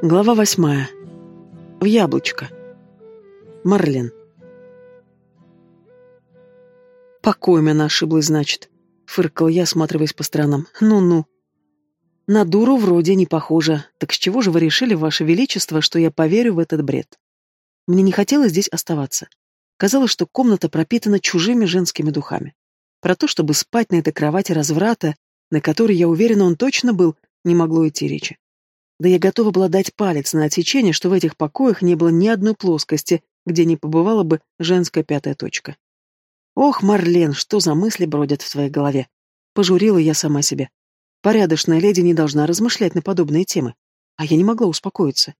Глава восьмая. В яблочко. Марлен. «Покоем она ошиблась, значит», — фыркал я, осматриваясь по сторонам. «Ну-ну». «На дуру вроде не похоже. Так с чего же вы решили, Ваше Величество, что я поверю в этот бред?» Мне не хотелось здесь оставаться. Казалось, что комната пропитана чужими женскими духами. Про то, чтобы спать на этой кровати разврата, на которой, я уверена, он точно был, не могло идти речи. Да я готова была дать палец на отсечение, что в этих покоях не было ни одной плоскости, где не побывала бы женская пятая точка. Ох, Марлен, что за мысли бродят в твоей голове? Пожурила я сама себя. Порядочная леди не должна размышлять на подобные темы. А я не могла успокоиться.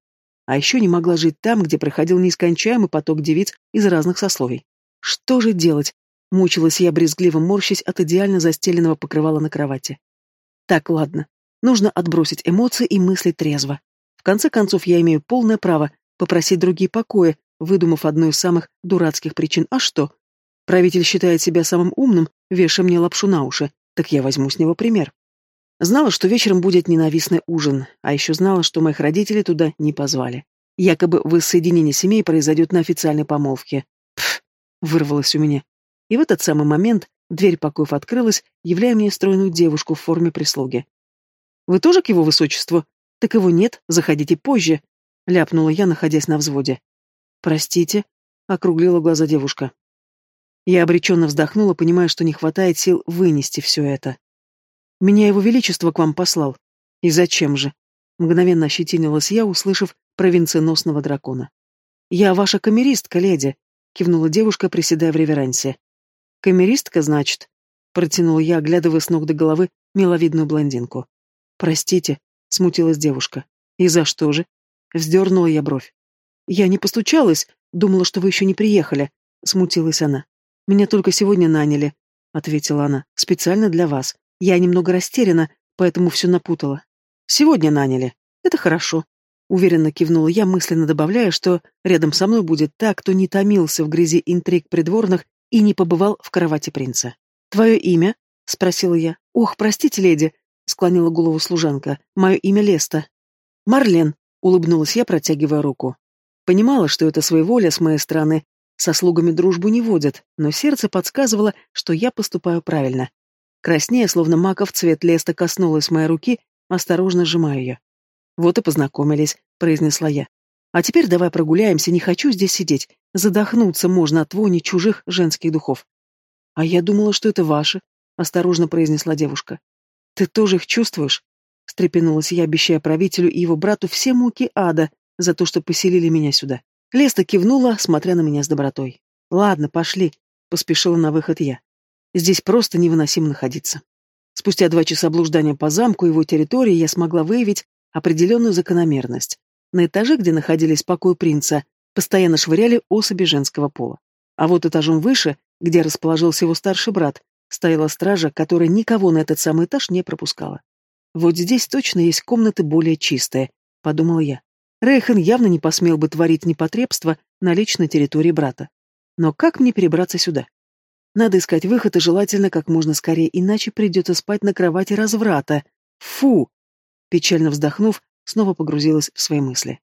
А еще не могла жить там, где проходил нескончаемый поток девиц из разных сословий. Что же делать? Мучилась я брезгливо морщась от идеально застеленного покрывала на кровати. Так, ладно, Нужно отбросить эмоции и мыслить трезво. В конце концов, я имею полное право попросить другие покои, выдумав одну из самых дурацких причин. А что? Правитель считает себя самым умным, вешая мне лапшу на уши, так я возьму с него пример. Знала, что вечером будет ненавистный ужин, а еще знала, что моих родителей туда не позвали. Якобы воссоединение семей произойдет на официальной помолвке. Пф, вырвалось у меня. И в этот самый момент дверь покоев открылась, являя мне стройную девушку в форме прислуги. Вы тоже к его высочеству? Так его нет, заходите позже, ляпнула я, находясь на взводе. Простите, округлила глаза девушка. Я обреченно вздохнула, понимая, что не хватает сил вынести все это. Меня его величество к вам послал. И зачем же? Мгновенно ощетинилась я, услышав про венценосного дракона. «Я ваша камеристка, леди», — кивнула девушка, приседая в реверансе. «Камеристка, значит?» — протянула я, оглядывая с ног до головы миловидную блондинку. «Простите», — смутилась девушка. «И за что же?» Вздернула я бровь. «Я не постучалась, думала, что вы еще не приехали», — смутилась она. «Меня только сегодня наняли», — ответила она. «Специально для вас. Я немного растеряна, поэтому все напутала». «Сегодня наняли. Это хорошо», — уверенно кивнула я, мысленно добавляя, что рядом со мной будет так, кто не томился в грязи интриг придворных и не побывал в кровати принца. «Твое имя?» — спросила я. «Ох, простите, леди, склонила голову служанка. Мое имя Леста. Марлен, улыбнулась я, протягивая руку. Понимала, что это своеволие с моей стороны. Со слугами дружбу не водят, но сердце подсказывало, что я поступаю правильно. Краснея, словно маков цвет Леста коснулась моей руки, осторожно сжимаю ее. «Вот и познакомились», — произнесла я. «А теперь давай прогуляемся, не хочу здесь сидеть. Задохнуться можно от вони чужих женских духов». «А я думала, что это ваши», — осторожно произнесла девушка. «Ты тоже их чувствуешь?» — встрепенулась я, обещая правителю и его брату все муки ада за то, что поселили меня сюда. Леста кивнула, смотря на меня с добротой. «Ладно, пошли», — поспешила на выход я. «Здесь просто невыносимо находиться». Спустя два часа блуждания по замку и его территории я смогла выявить определенную закономерность. На этаже, где находились покои принца, постоянно швыряли особи женского пола. А вот этажом выше, где расположился его старший брат, Стояла стража, которая никого на этот самый этаж не пропускала. Вот здесь точно есть комнаты более чистые, подумала я. Рейхан явно не посмел бы творить непотребство на личной территории брата. Но как мне перебраться сюда? Надо искать выход и желательно как можно скорее, иначе придется спать на кровати разврата. Фу! Печально вздохнув, снова погрузилась в свои мысли.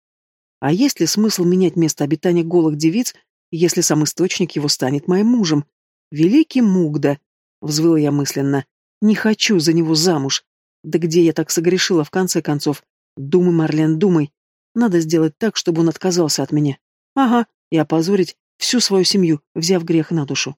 А есть ли смысл менять место обитания голых девиц, если сам источник его станет моим мужем? Великий Мугда, Взвыла я мысленно. Не хочу за него замуж. Да где я так согрешила, в конце концов? Думай, Марлен, думай. Надо сделать так, чтобы он отказался от меня. Ага, и опозорить всю свою семью, взяв грех на душу.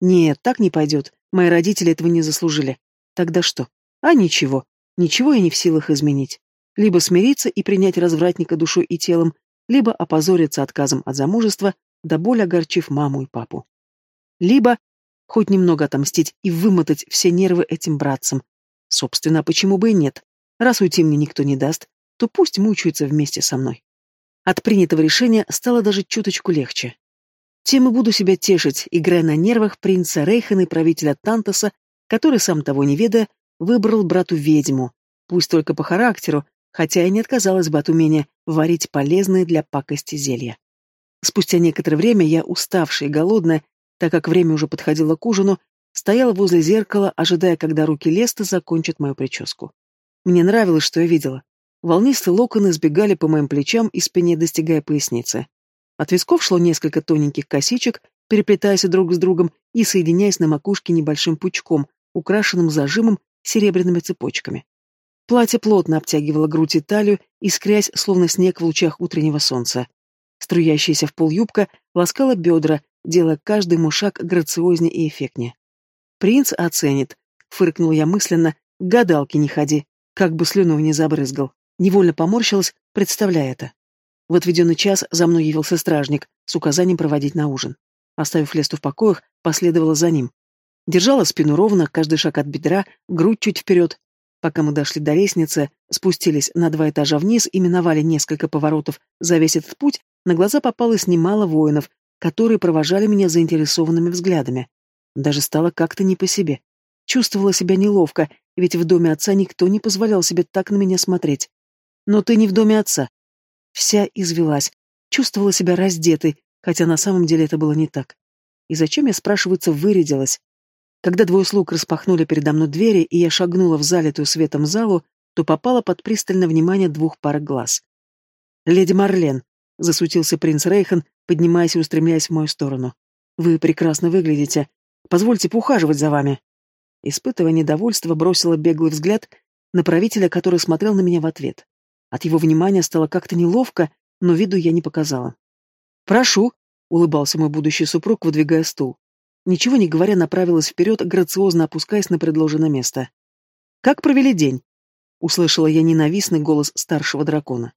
Нет, так не пойдет. Мои родители этого не заслужили. Тогда что? А ничего. Ничего я не в силах изменить. Либо смириться и принять развратника душой и телом, либо опозориться отказом от замужества, до боли огорчив маму и папу. Либо Хоть немного отомстить и вымотать все нервы этим братцам. Собственно, почему бы и нет? Раз уйти мне никто не даст, то пусть мучаются вместе со мной. От принятого решения стало даже чуточку легче. Тем и буду себя тешить, играя на нервах принца Рейхана и правителя Тантоса, который, сам того не ведая, выбрал брату ведьму, пусть только по характеру, хотя и не отказалась бы от умения варить полезные для пакости зелья. Спустя некоторое время я, уставшая и голодная, так как время уже подходило к ужину, стояла возле зеркала, ожидая, когда руки Леста закончат мою прическу. Мне нравилось, что я видела. Волнистые локоны сбегали по моим плечам и спине, достигая поясницы. От висков шло несколько тоненьких косичек, переплетаясь друг с другом и соединяясь на макушке небольшим пучком, украшенным зажимом серебряными цепочками. Платье плотно обтягивало грудь и талию, искрясь, словно снег в лучах утреннего солнца. Струящаяся в пол юбка ласкала бедра, делая каждый ему шаг грациознее и эффектнее. «Принц оценит», — фыркнул я мысленно, — «гадалки не ходи», как бы слюну не забрызгал. Невольно поморщилась, представляя это. В отведенный час за мной явился стражник с указанием проводить на ужин. Оставив Лесту в покоях, последовала за ним. Держала спину ровно, каждый шаг от бедра, грудь чуть вперед. Пока мы дошли до лестницы, спустились на два этажа вниз и миновали несколько поворотов за весь этот путь, на глаза попалось немало воинов, которые провожали меня заинтересованными взглядами. Даже стало как-то не по себе. Чувствовала себя неловко, ведь в доме отца никто не позволял себе так на меня смотреть. Но ты не в доме отца. Вся извелась, чувствовала себя раздетой, хотя на самом деле это было не так. И зачем я, спрашивается, вырядилась? Когда двое слуг распахнули передо мной двери, и я шагнула в залитую светом залу, то попала под пристальное внимание двух пар глаз. «Леди Марлен», — засутился принц Рейхан, поднимаясь и устремляясь в мою сторону. «Вы прекрасно выглядите. Позвольте поухаживать за вами». Испытывая недовольство, бросила беглый взгляд на правителя, который смотрел на меня в ответ. От его внимания стало как-то неловко, но виду я не показала. «Прошу», — улыбался мой будущий супруг, выдвигая стул. Ничего не говоря, направилась вперед, грациозно опускаясь на предложенное место. «Как провели день?» — услышала я ненавистный голос старшего дракона.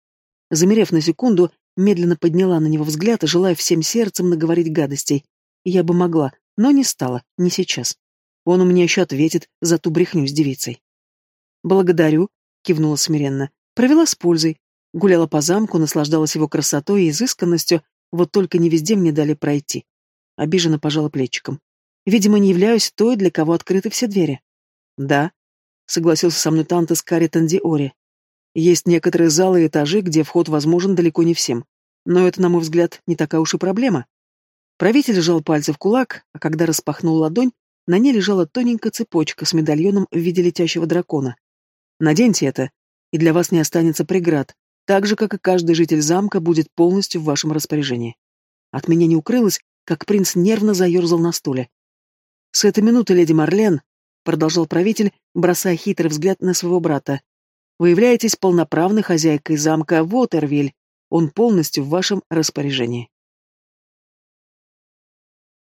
Замерев на секунду, медленно подняла на него взгляд, желая всем сердцем наговорить гадостей. Я бы могла, но не стала, не сейчас. Он у меня еще ответит за ту брехню с девицей. «Благодарю», — кивнула смиренно. «Провела с пользой. Гуляла по замку, наслаждалась его красотой и изысканностью, вот только не везде мне дали пройти. Обиженно пожала плечиком. Видимо, не являюсь той, для кого открыты все двери. Да, согласился со мной Тантес Каритан Диори. Есть некоторые залы и этажи, где вход возможен далеко не всем. Но это, на мой взгляд, не такая уж и проблема. Правитель сжал пальцы в кулак, а когда распахнул ладонь, на ней лежала тоненькая цепочка с медальоном в виде летящего дракона. Наденьте это, и для вас не останется преград, так же, как и каждый житель замка будет полностью в вашем распоряжении. От меня не укрылось, как принц нервно заерзал на стуле. «С этой минуты, леди Марлен», — продолжал правитель, бросая хитрый взгляд на своего брата, «вы являетесь полноправной хозяйкой замка Вотервиль. Он полностью в вашем распоряжении».